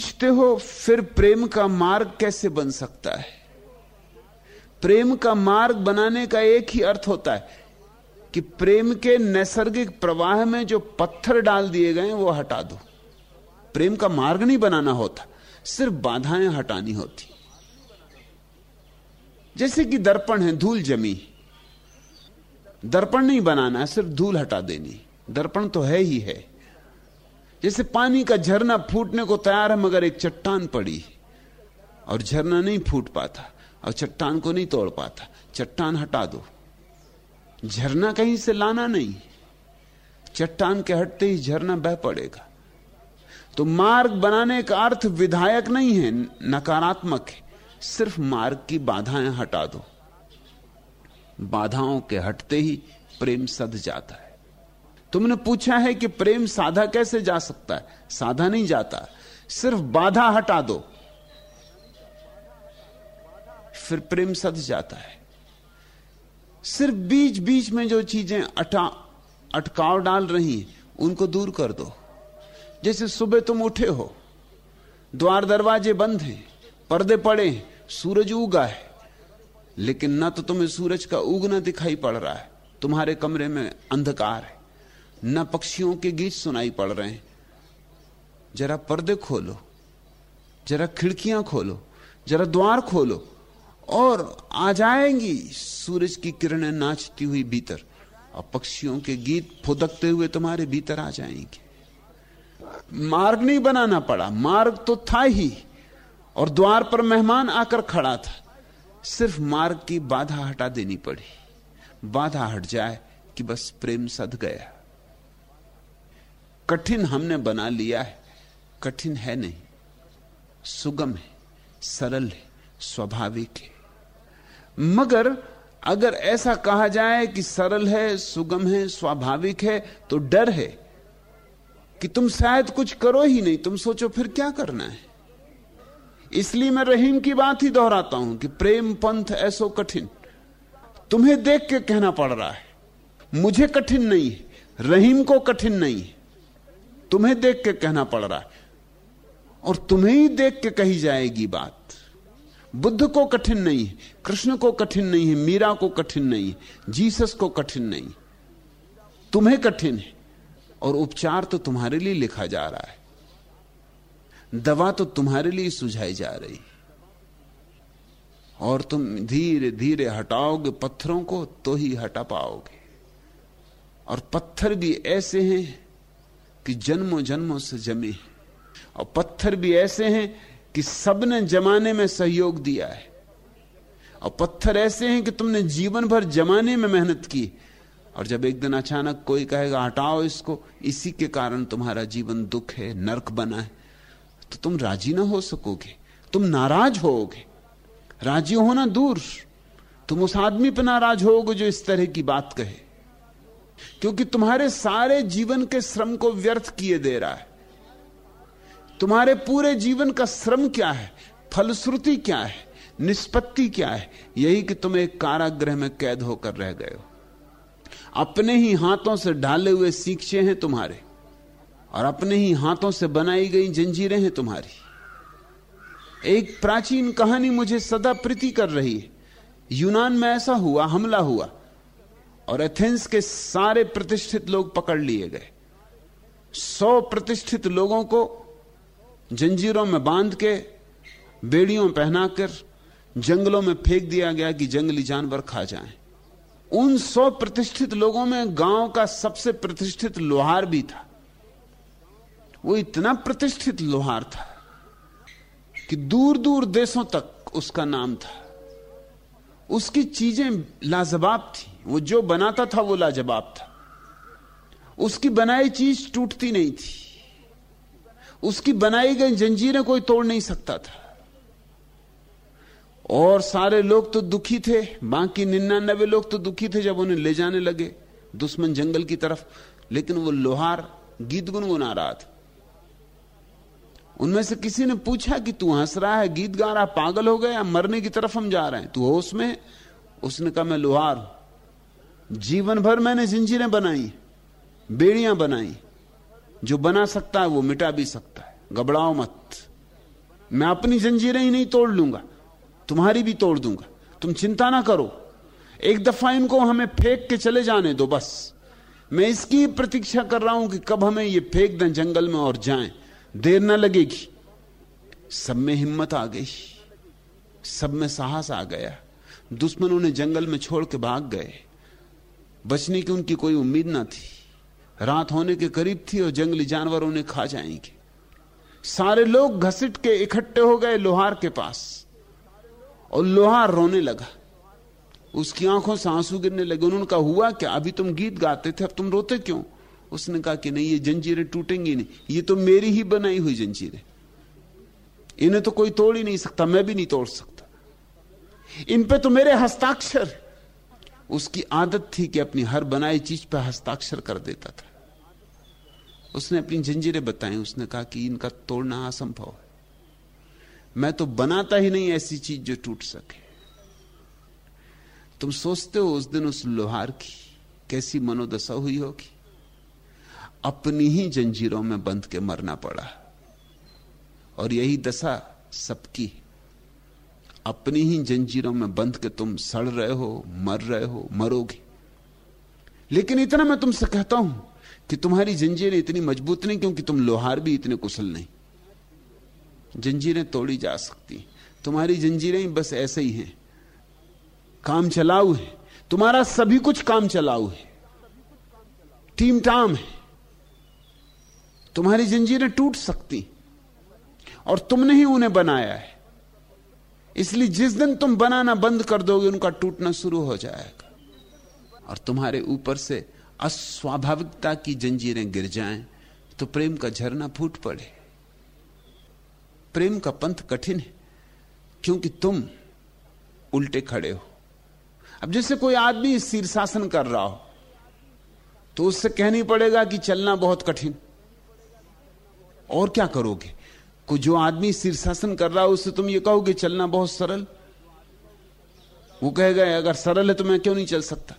पूछते हो, फिर प्रेम का मार्ग कैसे बन सकता है? प्रेम का मार्ग बनाने का एक ही अर्थ होता है कि प्रेम के नैसर्गिक प्रवाह में जो पत्थर डाल दिए गए वो हटा दो। प्रेम का मार्ग नहीं बनाना होता, सिर्फ़ बाधाएँ हटानी होती। जैसे कि दर्पण है, धूल जमी। दर्पण नहीं बनाना है, सिर्फ़ धूल हटा देनी। दर्पण तो है ही है। जैसे पानी का झरना फूटने को तैयार है, मगर एक चट्टान पड़ी। और झरना नहीं फूट पाता, और चट्टान को नहीं तोड़ पाता। चट्टान हटा दो। झरना कहीं से लाना नहीं। चट्टान के हटते ही झरना बह पड़ेगा। तो मार्ग बनाने का अर्थ विधायक नहीं है, नकारात्मक है। सिर्फ़ मार्ग की बाधाएँ हटा दो। बाधाओं के हटते ही प्रेम सद जाता है। तुमने पूछा है कि प्रेम साधा कैसे जा सकता है? साधा नहीं जाता। सिर्फ़ बाधा हटा दो। फिर प्रेम सद जाता है। सिर्फ़ बीच बीच में जो चीज़ें अटा, अटकाव डाल रही हैं, उनको दूर कर दो। जैसे सुबह तुम उठे हो, द्वार दरवाजे बंद हैं, पर्दे पड़े हैं, सूरज उगा है, लेकिन ना तो तुम्हें सूरज का उगना दिखाई पड़ रहा है। तुम्हारे कमरे में अंधकार है। न पक्षियों के गीत सुनाई पड़ रहे हैं। जरा पर्दे खोलो, जरा खिड़कियाँ खोलो, जरा द्वार खोलो और आ जाएँगी। सूरज की किरणें नाचती हुई भीतर और पक्षियों के गीत फुदकते हुए तुम्हारे भीतर आ जाएँगे। मार्ग नहीं बनाना पड़ा, मार्ग तो था ही और द्वार पर मेहमान आकर खड़ा था। सिर्फ़ मार्ग की बाधा हटा देनी पड़ी। बाधा हट जाए कि बस प्रेम सद गया। कठिन हमने बना लिया है। कठिन है नहीं। सुगम है, सरल है, स्वाभाविक है। मगर अगर ऐसा कहा जाए कि सरल है, सुगम है, स्वाभाविक है तो डर है कि तुम शायद कुछ करो ही नहीं। तुम सोचो फिर क्या करना है? इसलिए मैं रहीम की बात ही दोहराता हूँ कि प्रेम पंथ ऐसो कठिन। तुम्हें देख के कहना पड़ रहा है, मुझे कठिन नहीं है, रहीम को कठिन नहीं है। तुम्हें देख के कहना पड़ रहा है। और तुम्हें ही देख के कही जाएगी बात। बुद्ध को कठिन नहीं है, कृष्ण को कठिन नहीं है, मीरा को कठिन नहीं है, जीसस को कठिन नहीं। तुम्हें कठिन है, और उपचार तो तुम्हारे लिए लिखा जा रहा है। दवा तो तुम्हारे लिए सुझाई जा रही और तुम धीरे धीरे हटाओगे, पत्थरों को तो ही हटा पाओगे। और पत्थर भी ऐसे हैं कि जन्मों जन्मों से जमे हैं। और पत्थर भी ऐसे हैं कि सबने जमाने में सहयोग दिया है। और पत्थर ऐसे हैं कि तुमने जीवन भर जमाने में मेहनत की। और जब एक दिन अचानक कोई कहेगा, हटाओ इसको, इसी के कारण तुम्हारा जीवन दुख है, नरक बना है। तो तुम राज़ी ना हो सकोगे। तुम नाराज़ होोगे राज़ी होना दूर। तुम उस आदमी पर नाराज़ होगे जो इस तरह की बात कहे। क्योंकि तुम्हारे सारे जीवन के श्रम को व्यर्थ किए दे रहा है। तुम्हारे पूरे जीवन का श्रम क्या है? फलश्रुति क्या है? निष्पत्ति क्या है? यही कि तुम एक कारागृह में कैद होकर रह गए हो। अपने ही हाथों से ढाले हुए सीखे हैं तुम्हारे, और अपने ही हाथों से बनाई गई जंजीरें हैं तुम्हारी। एक प्राचीन कहानी मुझे सदा प्रीति कर रही है। यूनान में ऐसा हुआ, हमला हुआ। और एथेंस के सारे प्रतिष्ठित लोग पकड़ लिए गए। सौ प्रतिष्ठित लोगों को जंजीरों में बाँध के, बेड़ियों पहनाकर, जंगलों में फेंक दिया गया कि जंगली जानवर खा जाएँ। उन सौ प्रतिष्ठित लोगों में गाँव का सबसे प्रतिष्ठित लोहार भी था। वो इतना प्रतिष्ठित लोहार था कि दूर दूर देशों तक उसका नाम था। उसकी चीज़ें लाजवाब थी। वो जो बनाता था वो लाजवाब था। उसकी बनाई चीज़ टूटती नहीं थी। उसकी बनाई गई जंजीरें कोई तोड़ नहीं सकता था। और सारे लोग तो दुखी थे, बाकी निन्यानबे लोग तो दुखी थे जब उन्हें ले जाने लगे, दुश्मन जंगल की तरफ़। लेकिन वो लोहार गीत गुनगुना रहा था। उनमें से किसी ने पूछा कि तू हंस रहा है, गीत गा रहा, पागल हो गया, मरने की तरफ़ हम जा रहे हैं। तू होश में? उसने कहा, मैं लोहार जीवन भर मैंने जंजीरें बनाई, बेड़ियाँ बनाई। जो बना सकता है, वो मिटा भी सकता है। घबराओ मत। मैं अपनी जंजीरें ही नहीं तोड़ लूँगा, तुम्हारी भी तोड़ दूँगा। तुम चिंता ना करो। एक दफ़ा इनको हमें फेंक के चले जाने दो, बस। मैं इसकी प्रतीक्षा कर रहा हूँ कि कब हमें ये फेंक दें, जंगल में और जाएँ। देर ना लगेगी। सब में हिम्मत आ गई। सब में साहस आ गया। दुश्मनों ने जंगल में छोड़ के भाग गए। बचने की उनकी कोई उम्मीद ना थी। रात होने के करीब थी और जंगली जानवर उन्हें खा जाएँगे। सारे लोग घसीट के इकट्ठे हो गए लोहार के पास और लोहार रोने लगा। उसकी आँखों से आँसू गिरने लगे। उन्होंने कहा, हुआ क्या? अभी तुम गीत गाते थे, अब तुम रोते क्यों? उसने कहा कि नहीं, ये जंजीरें टूटेंगी नहीं। ये तो मेरी ही बनाई हुई जंजीरें। इन्हें तो कोई तोड़ ही नहीं सकता, मैं भी नहीं तोड़ सकता। इन पे तो मेरे हस्ताक्षर। उसकी आदत थी कि अपनी हर बनाई चीज़ पर हस्ताक्षर कर देता था। उसने अपनी जंजीरें बताई, उसने कहा कि इनका तोड़ना असंभव है। मैं तो बनाता ही नहीं ऐसी चीज़ जो टूट सके। तुम सोचते हो उस दिन उस लोहार की कैसी मनोदशा हुई होगी? अपनी ही जंजीरों में बंध के मरना पड़ा। और यही दशा सबकी अपनी ही जंजीरों में बंध के तुम सड़ रहे हो, मर रहे हो, मरोगे। लेकिन इतना मैं तुमसे कहता हूँ कि तुम्हारी जंजीरें इतनी मज़बूत नहीं, क्योंकि तुम लोहार भी इतने कुशल नहीं। जंजीरें तोड़ी जा सकती तुम्हारी जंजीरें बस ऐसे ही हैं। काम चलाऊ है। तुम्हारा सभी कुछ काम चलाऊ है। टीम टाम है। तुम्हारी जंजीरें टूट सकती और तुमने ही उन्हें बनाया है। इसलिए जिस दिन तुम बनाना बंद कर दोगे, उनका टूटना शुरू हो जाएगा। और तुम्हारे ऊपर से अस्वाभाविकता की जंजीरें गिर जाएँ तो प्रेम का झरना फूट पड़े। प्रेम का पंथ कठिन है, क्योंकि तुम उल्टे खड़े हो। अब जैसे कोई आदमी शीर्षासन कर रहा हो तो उससे कहनी पड़ेगा कि चलना बहुत कठिन। और क्या करोगे? को जो आदमी शीर्षासन कर रहा है, उससे तुम ये कहोगे, चलना बहुत सरल। वो कहेगा, अगर सरल है तो मैं क्यों नहीं चल सकता?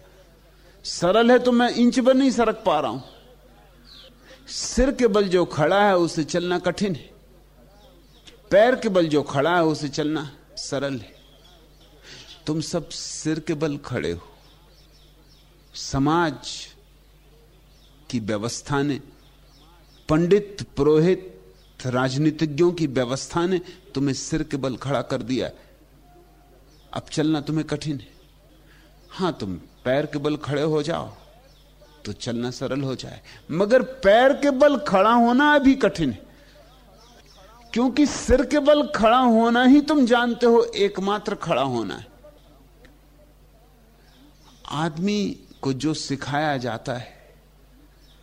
सरल है तो मैं इंच पर नहीं सरक पा रहा हूँ। सिर के बल जो खड़ा है, उसे चलना कठिन है। पैर के बल जो खड़ा है, उसे चलना सरल है। तुम सब सिर के बल खड़े हो। समाज की व्यवस्था ने पंडित, पुरोहित राजनीतिज्ञों की व्यवस्था ने तुम्हें सिर के बल खड़ा कर दिया अब चलना तुम्हें कठिन है। हाँ, तुम पैर के बल खड़े हो जाओ तो चलना सरल हो जाए। मगर पैर के बल खड़ा होना अभी कठिन है। क्योंकि सिर के बल खड़ा होना ही तुम जानते हो, एकमात्र खड़ा होना है। आदमी को जो सिखाया जाता है,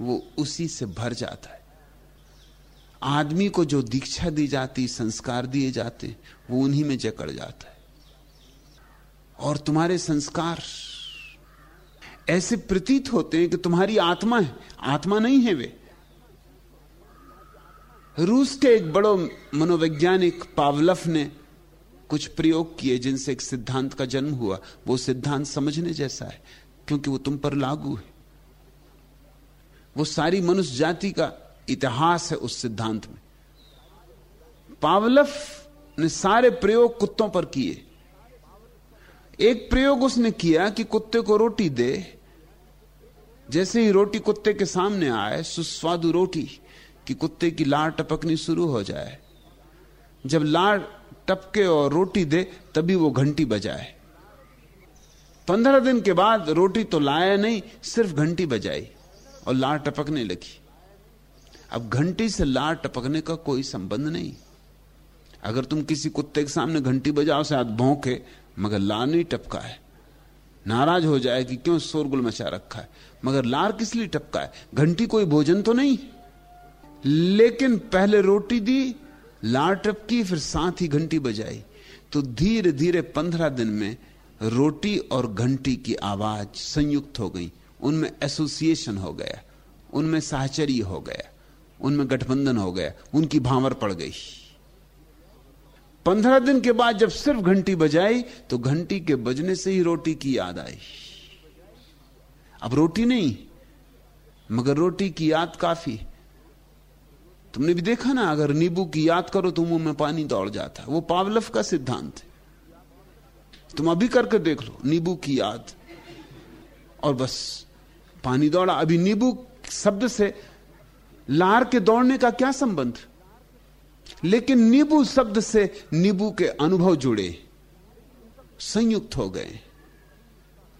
वो उसी से भर जाता है। आदमी को जो दीक्षा दी जाती, संस्कार दिए जाते, वो उन्हीं में जकड़ जाता है। और तुम्हारे संस्कार ऐसे प्रतीत होते हैं कि तुम्हारी आत्मा है। आत्मा नहीं है वे। रूस के एक बड़ो मनोवैज्ञानिक पावलफ ने कुछ प्रयोग किए, जिनसे एक सिद्धांत का जन्म हुआ। वो सिद्धांत समझने जैसा है, क्योंकि वो तुम पर लागू है। वो सारी मनुष्य जाति का इतिहास है उस सिद्धांत में। पावलफ ने सारे प्रयोग कुत्तों पर किए। एक प्रयोग उसने किया कि कुत्ते को रोटी दे। जैसे ही रोटी कुत्ते के सामने आए, सुस्वादु रोटी कि कुत्ते की लार टपकनी शुरू हो जाए। जब लार टपके और रोटी दे, तभी वो घंटी बजाए। पंद्रह दिन के बाद रोटी तो लाया नहीं, सिर्फ़ घंटी बजाई और लार टपकने लगी। अब घंटी से लार टपकने का कोई संबंध नहीं। अगर तुम किसी कुत्ते के सामने घंटी बजाओ, शायद भौंके मगर लार नहीं टपका है। नाराज़ हो जाए कि क्यों शोरगुल मचा रखा है? मगर लार किस लिए टपका है? घंटी कोई भोजन तो नहीं? लेकिन पहले रोटी दी, लार टपकी, फिर साथ ही घंटी बजाई। तो धीरे धीरे पंद्रह दिन में रोटी और घंटी की आवाज़ संयुक्त हो गई। उनमें एसोसिएशन हो गया। उनमें साहचर्य हो गया। उनमें गठबंधन हो गया, उनकी भावर पड़ गई। पंद्रह दिन के बाद जब सिर्फ़ घंटी बजाई तो घंटी के बजने से ही रोटी की याद आई। अब रोटी नहीं, मगर रोटी की याद काफ़ी। तुमने भी देखा ना, अगर नींबू की याद करो तो मुँह में पानी दौड़ जाता। है वो पावलफ का सिद्धांत है। तुम अभी करके देख लो, नींबू की याद। और बस, पानी दौड़ा। अभी नींबू शब्द से लार के दौड़ने का क्या संबंध? लेकिन नींबू शब्द से नींबू के अनुभव जुड़े, संयुक्त हो गए।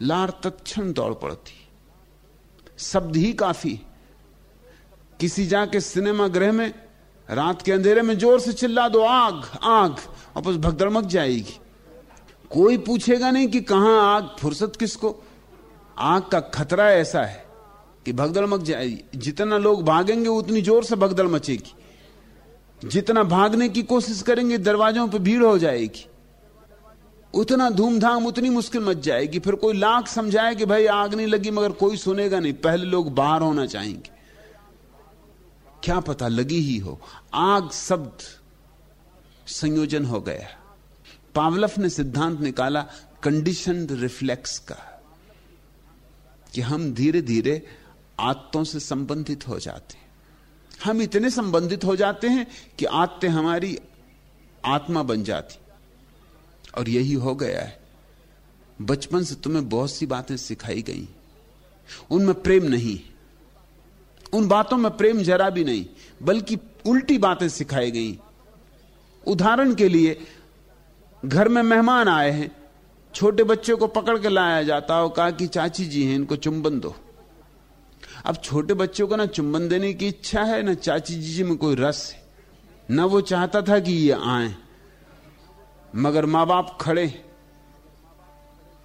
लार तत्क्षण दौड़ पड़ती। शब्द ही काफ़ी। किसी जाके सिनेमा गृह में, रात के अंधेरे में ज़ोर से चिल्ला दो, आग आग, और बस भगदड़मक जाएगी। कोई पूछेगा नहीं कि कहाँ आग, फुर्सत किसको? आग का खतरा ऐसा है। कि भगदड़ मच जाएगी जितना लोग भागेंगे, उतनी ज़ोर से भगदड़ मचेगी। जितना भागने की कोशिश करेंगे, दरवाजों पर भीड़ हो जाएगी। उतना धूमधाम, उतनी मुश्किल मच जाएगी। फिर कोई लाख समझाए कि भाई, आग नहीं लगी, मगर कोई सुनेगा नहीं। पहले लोग बाहर होना चाहेंगे। क्या पता लगी ही हो। आग शब्द संयोजन हो गया। पावलफ ने सिद्धांत निकाला कंडीशन रिफ्लेक्स का, कि हम धीरे धीरे आत्तों से संबंधित हो जाते हैं। हम इतने संबंधित हो जाते हैं कि आत्ते हमारी आत्मा बन जाती। और यही हो गया है। बचपन से तुम्हें बहुत सी बातें सिखाई गई। उनमें प्रेम नहीं उन बातों में प्रेम जरा भी नहीं, बल्कि उल्टी बातें सिखाई गई। उदाहरण के लिए, घर में मेहमान आए हैं, छोटे बच्चे को पकड़ के लाया जाता और कहा कि चाची जी हैं, इनको चुंबन दो। अब छोटे बच्चों को ना चुंबन देने की इच्छा है, ना चाची जी जी में कोई रस है। ना वो चाहता था कि ये आए। मगर माँ बाप खड़े।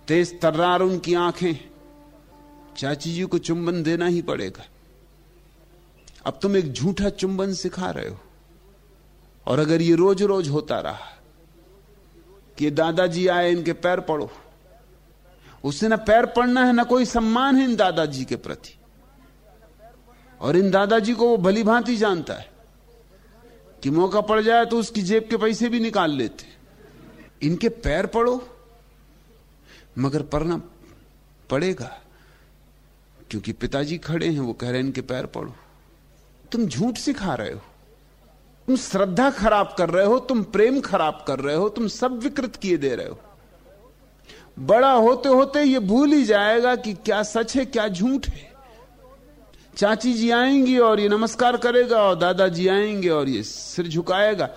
तेज तर्रार उनकी आँखें। चाची जी को चुंबन देना ही पड़ेगा। अब तुम एक झूठा चुंबन सिखा रहे हो। और अगर ये रोज रोज होता रहा, कि दादाजी आए, इनके पैर पड़ो। उससे ना पैर पड़ना है, ना कोई सम्मान है इन दादाजी के प्रति। और इन दादाजी को वो भली भांति जानता है कि मौका पड़ जाए तो उसकी जेब के पैसे भी निकाल लेते। इनके पैर पड़ो, मगर पढ़ना पड़ेगा, क्योंकि पिताजी खड़े हैं, वो कह रहे हैं, इनके पैर पड़ो। तुम झूठ सिखा रहे हो, तुम श्रद्धा खराब कर रहे हो, तुम प्रेम खराब कर रहे हो, तुम सब विकृत किए दे रहे हो। बड़ा होते होते ये भूल ही जाएगा कि क्या सच है, क्या झूठ है। चाची जी आएँगी और ये नमस्कार करेगा और दादाजी आएँगे और ये सिर झुकाएगा।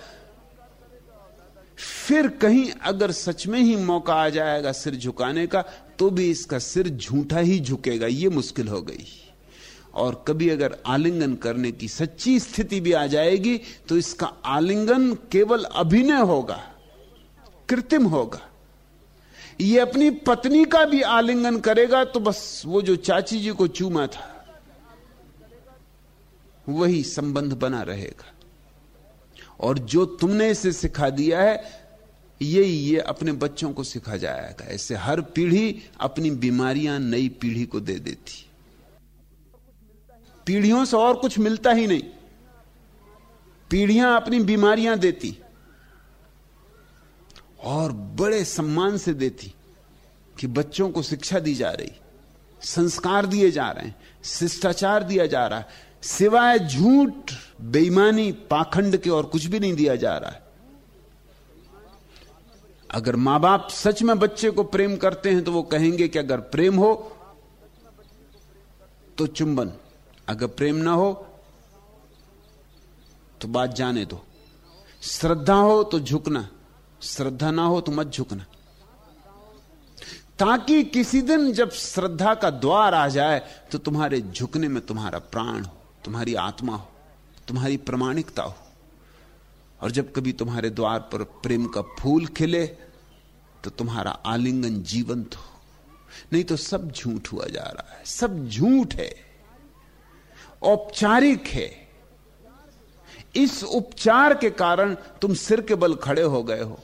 फिर कहीं अगर सच में ही मौका आ जाएगा सिर झुकाने का तो भी इसका सिर झूठा ही झुकेगा, ये मुश्किल हो गई। और कभी अगर आलिंगन करने की सच्ची स्थिति भी आ जाएगी तो इसका आलिंगन केवल अभिनय होगा, कृत्रिम होगा। ये अपनी पत्नी का भी आलिंगन करेगा तो बस वो जो चाची जी को चूमा था वही संबंध बना रहेगा। और जो तुमने इसे सिखा दिया है ये ये अपने बच्चों को सिखा जाएगा। ऐसे हर पीढ़ी अपनी बीमारियाँ नई पीढ़ी को दे देती। पीढ़ियों से और कुछ मिलता ही नहीं। पीढ़ियाँ अपनी बीमारियाँ देती और बड़े सम्मान से देती कि बच्चों को शिक्षा दी जा रही, संस्कार दिए जा रहे हैं, शिष्टाचार दिया जा रहा। है सिवाय झूठ बेईमानी पाखंड के और कुछ भी नहीं दिया जा रहा है। अगर माँ बाप सच में बच्चे को प्रेम करते हैं तो वो कहेंगे कि अगर प्रेम हो तो चुंबन, अगर प्रेम ना हो तो बात जाने दो। श्रद्धा हो तो झुकना, श्रद्धा ना हो तो मत झुकना। ताकि किसी दिन जब श्रद्धा का द्वार आ जाए तो तुम्हारे झुकने में तुम्हारा प्राण हो। तुम्हारी आत्मा हो, तुम्हारी प्रमाणिकता हो। और जब कभी तुम्हारे द्वार पर प्रेम का फूल खिले तो तुम्हारा आलिंगन जीवंत हो। नहीं तो सब झूठ हुआ जा रहा है, सब झूठ है, औपचारिक है। इस उपचार के कारण तुम सिर के बल खड़े हो गए हो।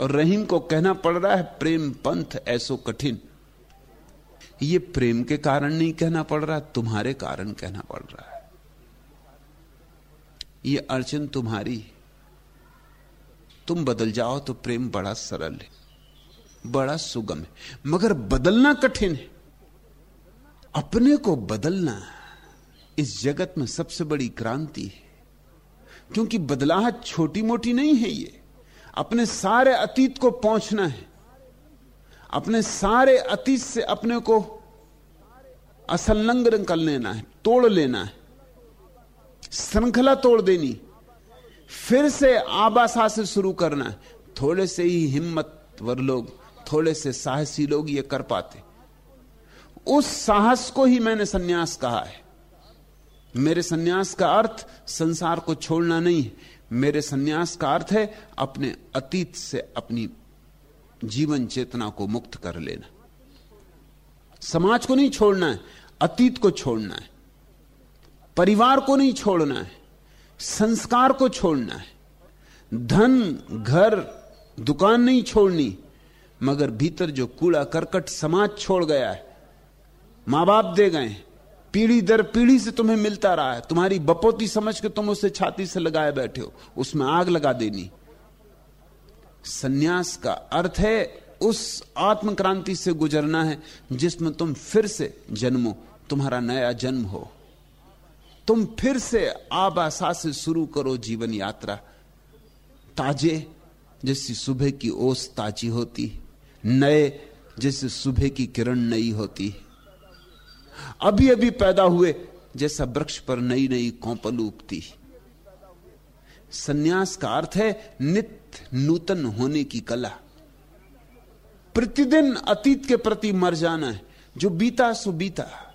और रहीम को कहना पड़ रहा है, प्रेम पंथ ऐसो कठिन। ये प्रेम के कारण नहीं कहना पड़ रहा, तुम्हारे कारण कहना पड़ रहा है। ये अर्चन तुम्हारी। तुम बदल जाओ तो प्रेम बड़ा सरल है, बड़ा सुगम है, मगर बदलना कठिन है। अपने को बदलना इस जगत में सबसे बड़ी क्रांति है, क्योंकि बदलाहट छोटी मोटी नहीं है ये। अपने सारे अतीत को पहुँचना है। अपने सारे अतीत से अपने को असलंग कर लेना है, तोड़ लेना है। श्रृंखला तोड़ देनी। फिर से आबासा से शुरू करना है। थोड़े से ही हिम्मतवर लोग, थोड़े से साहसी लोग ये कर पाते। उस साहस को ही मैंने सन्यास कहा है। मेरे सन्यास का अर्थ संसार को छोड़ना नहीं है। मेरे सन्यास का अर्थ है अपने अतीत से अपनी जीवन चेतना को मुक्त कर लेना। समाज को नहीं छोड़ना है, अतीत को छोड़ना है, परिवार को नहीं छोड़ना है, संस्कार को छोड़ना है। धन, घर, दुकान नहीं छोड़नी, मगर भीतर जो कूड़ा करकट समाज छोड़ गया है माँ बाप दे गए पीढ़ी दर पीढ़ी से तुम्हें मिलता रहा है, तुम्हारी बपोती समझ के तुम उसे छाती से लगाए बैठे हो, उसमें आग लगा देनी। सन्यास का अर्थ है, उस आत्मक्रांति से गुजरना है, जिसमें तुम फिर से जन्मो, तुम्हारा नया जन्म हो। तुम फिर से आबासा से शुरू करो जीवन यात्रा। ताजे जैसी सुबह की ओस ताजी होती, नए जैसे सुबह की किरण नई होती। अभी अभी पैदा हुए जैसा वृक्ष पर नई नई कौपल उगती। सन्यास का अर्थ है, नित्य नूतन होने की कला। प्रतिदिन अतीत के प्रति मर जाना है। जो बीता, सो बीता।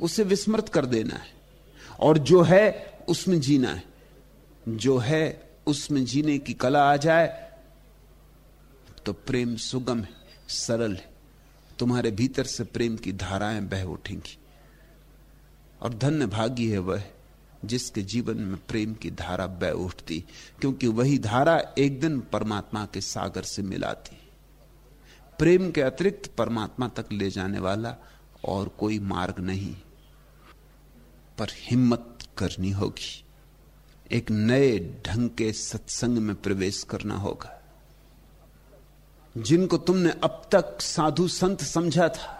उसे विस्मृत कर देना है। और जो है, उसमें जीना है। जो है, उसमें जीने की कला आ जाए तो प्रेम सुगम है, सरल है। तुम्हारे भीतर से प्रेम की धाराएँ बह उठेंगी। और धन्य भागी है वह। जिसके जीवन में प्रेम की धारा बह उठती, क्योंकि वही धारा एक दिन परमात्मा के सागर से मिलाती। प्रेम के अतिरिक्त परमात्मा तक ले जाने वाला और कोई मार्ग नहीं, पर हिम्मत करनी होगी। एक नए ढंग के सत्संग में प्रवेश करना होगा। जिनको तुमने अब तक साधु संत समझा था,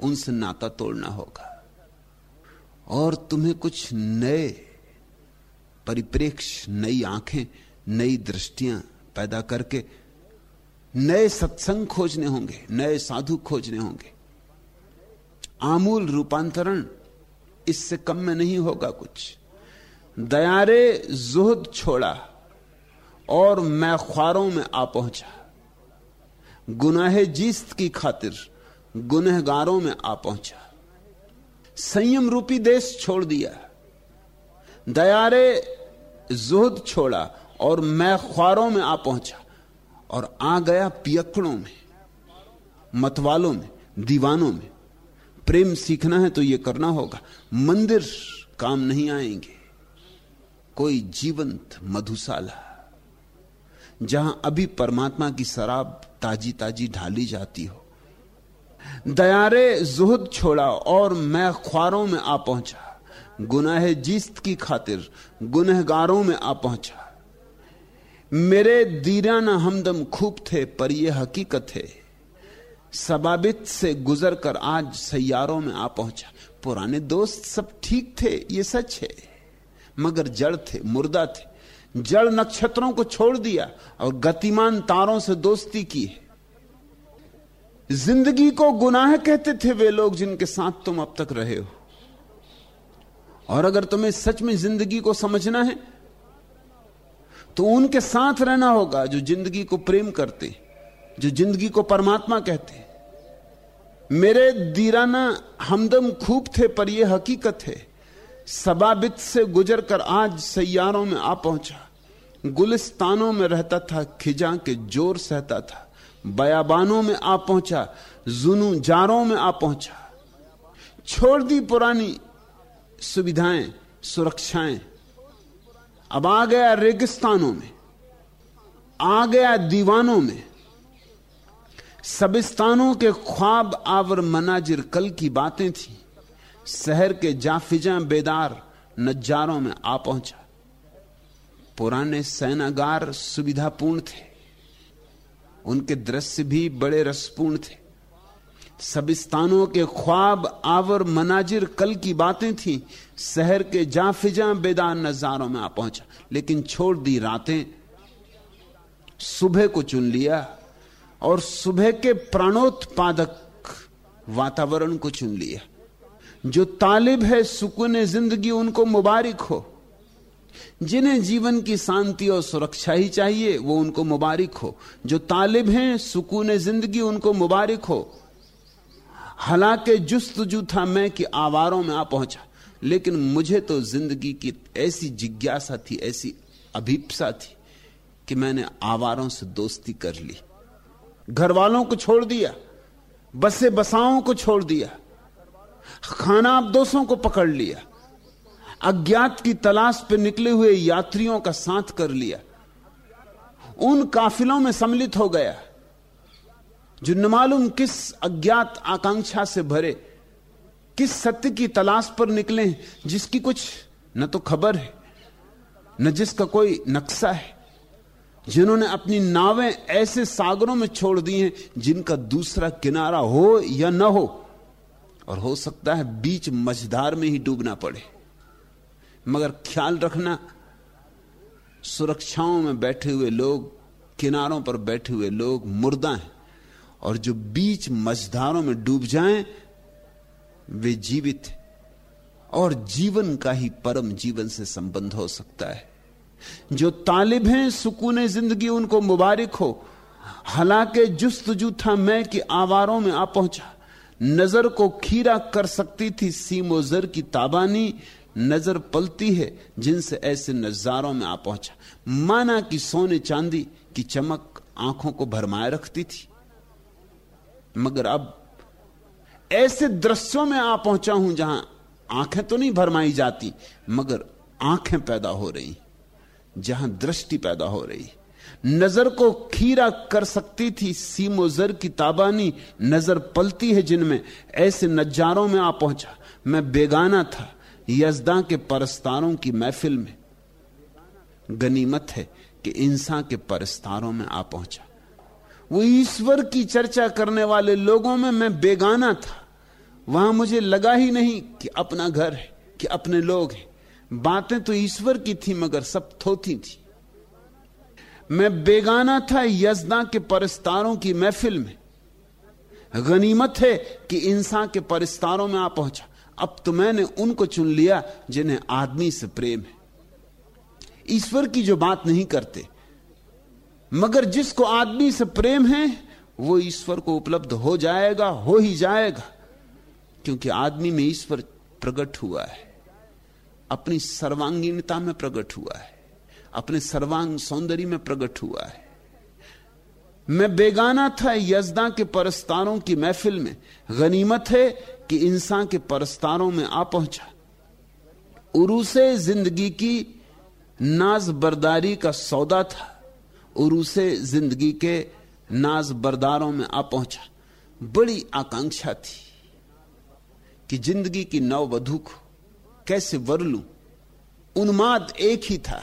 उनसे नाता तोड़ना होगा। और तुम्हें कुछ नए परिप्रेक्ष्य, नई आँखें, नई दृष्टियाँ पैदा करके नए सत्संग खोजने होंगे, नए साधु खोजने होंगे। आमूल रूपांतरण इससे कम में नहीं होगा कुछ। दयारे जुहद छोड़ा और मैं ख्वारों में आ पहुँचा। गुनाह जीस्त की खातिर गुनहगारों में आ पहुँचा। संयम रूपी देश छोड़ दिया। दयारे जुहद छोड़ा और मैं ख्वारों में आ पहुँचा और आ गया पियकड़ों में, मतवालों में, दीवानों में। प्रेम सीखना है तो यह करना होगा। मंदिर काम नहीं आएँगे। कोई जीवंत मधुशाला, जहाँ अभी परमात्मा की शराब ताजी ताजी ढाली जाती हो। दयारे जुहद छोड़ा और मैं ख्वारों में आ पहुँचा। गुनाह जीस्त की खातिर गुनहगारों में आ पहुँचा। मेरे दीराना हमदम खूब थे, पर यह हकीकत है, सबाबित से गुजर कर आज सैयारों में आ पहुँचा। पुराने दोस्त सब ठीक थे, ये सच है, मगर जड़ थे, मुर्दा थे। जड़ नक्षत्रों को छोड़ दिया और गतिमान तारों से दोस्ती की है। ज़िंदगी को गुनाह कहते थे वे लोग जिनके साथ तुम अब तक रहे हो। और अगर तुम्हें सच में ज़िंदगी को समझना है तो उनके साथ रहना होगा जो ज़िंदगी को प्रेम करते, जो ज़िंदगी को परमात्मा कहते। मेरे दीराना हमदम खूब थे, पर यह हकीकत है, सबाबित से गुजर कर आज सैयारों में आ पहुँचा, गुलिस्तानों में रहता था, खिजा के ज़ोर सहता था। बयाबानों में आ पहुँचा, जुनू जारों में आ पहुँचा। छोड़ दी पुरानी सुविधाएँ, सुरक्षाएँ। अब आ गया रेगिस्तानों में, आ गया दीवानों में। सबिस्तानों के ख्वाब आवर मनाजिर कल की बातें थी। शहर के जाफिजा बेदार नजारों में आ पहुँचा। पुराने सेनागार सुविधापूर्ण थे। उनके दृश्य भी बड़े रसपूर्ण थे। सबस्तानों के ख्वाब, आवर, मनाजिर, कल की बातें थी। शहर के जाफिजा बेदान नजारों में आ पहुँचा। लेकिन छोड़ दी रातें। सुबह को चुन लिया और सुबह के प्राणोत्पादक वातावरण को चुन लिया। जो तालिब है सुकून ज़िंदगी उनको मुबारक हो। जिन्हें जीवन की शांति और सुरक्षा ही चाहिए, वो उनको मुबारक हो। जो तालिब हैं, सुकून ज़िंदगी उनको मुबारक हो। हालाँकि जुस्तजू था मैं कि आवारों में आ पहुँचा, लेकिन मुझे तो ज़िंदगी की ऐसी जिज्ञासा थी, ऐसी अभिप्सा थी कि मैंने आवारों से दोस्ती कर ली। घर वालों को छोड़ दिया, बसे बसाओं को छोड़ दिया, खाना आप दोस्तों को पकड़ लिया। अज्ञात की तलाश पर निकले हुए यात्रियों का साथ कर लिया। उन काफिलों में सम्मिलित हो गया, जो न मालूम किस अज्ञात आकांक्षा से भरे, किस सत्य की तलाश पर निकले, जिसकी कुछ न तो खबर है, न जिसका कोई नक्शा है, जिन्होंने अपनी नावें ऐसे सागरों में छोड़ दी हैं, जिनका दूसरा किनारा हो या न हो, और हो सकता है बीच मझधार में ही डूबना पड़े। मगर ख्याल रखना, सुरक्षाओं में बैठे हुए लोग, किनारों पर बैठे हुए लोग मुर्दा हैं। और जो बीच मझधारों में डूब जाएँ, वे जीवित और जीवन का ही परम जीवन से संबंध हो सकता है। जो तालिब हैं, सुकून ज़िंदगी उनको मुबारक हो। हालाँकि जुस्तजू था मैं कि आवारों में आ पहुँचा। नज़र को खीरा कर सकती थी सीमोजर की ताबानी नज़र पलती है जिनसे ऐसे नजारों में आ पहुँचा। माना कि सोने चांदी की चमक आँखों को भरमाए रखती थी। मगर अब ऐसे दृश्यों में आ पहुँचा हूँ जहाँ आँखें तो नहीं भरमाई जाती, मगर आँखें पैदा हो रही, जहाँ दृष्टि पैदा हो रही। नज़र को खीरा कर सकती थी सीमोजर की ताबानी, नज़र पलती है जिनमें ऐसे नजारों में आ पहुँचा। मैं बेगाना था यजदा के परस्तारों की महफिल में गनीमत है कि इंसान के परस्तारों में आ पहुँचा। वो ईश्वर की चर्चा करने वाले लोगों में मैं बेगाना था। वहाँ मुझे लगा ही नहीं कि अपना घर है, कि अपने लोग हैं। बातें तो ईश्वर की थी, मगर सब थोथी थी। मैं बेगाना था यजदा के परस्तारों की महफिल में। गनीमत है कि इंसान के परिस्तारों में आ पहुँचा। अब तो मैंने उनको चुन लिया जिन्हें आदमी से प्रेम है। ईश्वर की जो बात नहीं करते, मगर जिसको आदमी से प्रेम है, वो ईश्वर को उपलब्ध हो जाएगा, हो ही जाएगा, क्योंकि आदमी में ईश्वर प्रकट हुआ है। अपनी सर्वांगीणता में प्रकट हुआ है। अपने सर्वांग सौंदर्य में प्रकट हुआ है। मैं बेगाना था यजदा के परस्तारों की महफिल में। गनीमत है कि इंसान के परस्तारों में आ पहुँचा। उरूसे ज़िंदगी की नाज बरदारी का सौदा था। उरूसे ज़िंदगी के नाज बरदारों में आ पहुँचा। बड़ी आकांक्षा थी कि ज़िंदगी की नववधु को कैसे वर लू। उन्माद एक ही था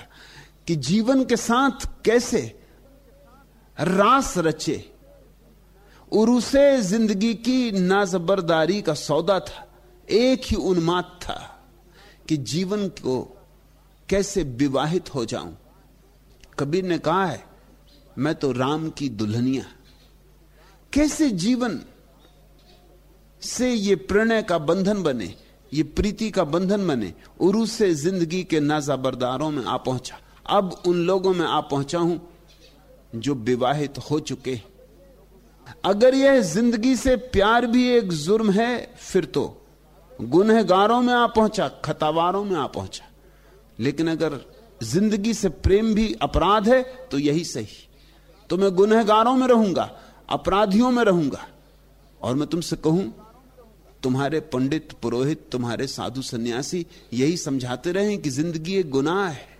कि जीवन के साथ कैसे रास रचे। उरुसे ज़िंदगी की नाजबरदारी का सौदा था। एक ही उन्माद था कि जीवन को कैसे विवाहित हो जाऊँ। कबीर ने कहा है, मैं तो राम की दुल्हनिया। कैसे जीवन से ये प्रणय का बंधन बने, ये प्रीति का बंधन बने उरु ज़िंदगी के नाजाबरदारों में आ पहुँचा। अब उन लोगों में आ पहुँचा हूँ जो विवाहित हो चुके अगर यह ज़िंदगी से प्यार भी एक जुर्म है, फिर तो गुनहगारों में आ पहुँचा, खतावारों में आ पहुँचा। लेकिन अगर ज़िंदगी से प्रेम भी अपराध है तो यही सही। तो मैं गुनहगारों में रहूँगा, अपराधियों में रहूँगा। और मैं तुमसे कहूँ, तुम्हारे पंडित, पुरोहित, तुम्हारे साधु सन्यासी यही समझाते रहे कि ज़िंदगी एक गुनाह है।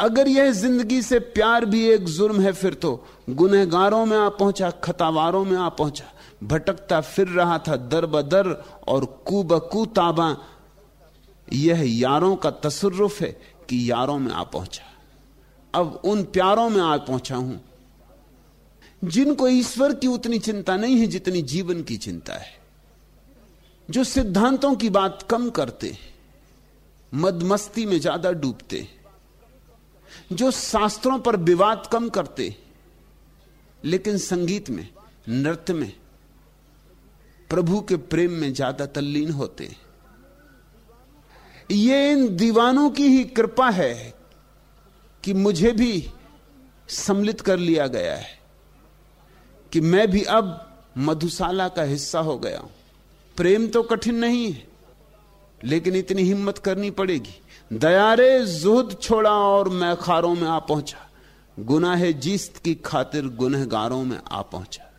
अगर यह ज़िंदगी से प्यार भी एक जुर्म है, फिर तो गुनहगारों में आ पहुँचा, खतावारों में आ पहुँचा। भटकता फिर रहा था दर बदर और कुबकू ताबा। यह यारों का तसरुफ है कि यारों में आ पहुँचा। अब उन प्यारों में आ पहुँचा हूँ। जिनको ईश्वर की उतनी चिंता नहीं है, जितनी जीवन की चिंता है। जो सिद्धांतों की बात कम करते मदमस्ती में ज़्यादा डूबते जो शास्त्रों पर विवाद कम करते, लेकिन संगीत में, नृत्य में, प्रभु के प्रेम में ज़्यादा तल्लीन होते। ये इन दीवानों की ही कृपा है कि मुझे भी सम्मिलित कर लिया गया है, कि मैं भी अब मधुशाला का हिस्सा हो गया हूँ। प्रेम तो कठिन नहीं है, लेकिन इतनी हिम्मत करनी पड़ेगी। दयारे जुहद छोड़ा और मैं खारों में आ पहुँचा। गुनाह जीस्त की खातिर गुनहगारों में आ पहुँचा।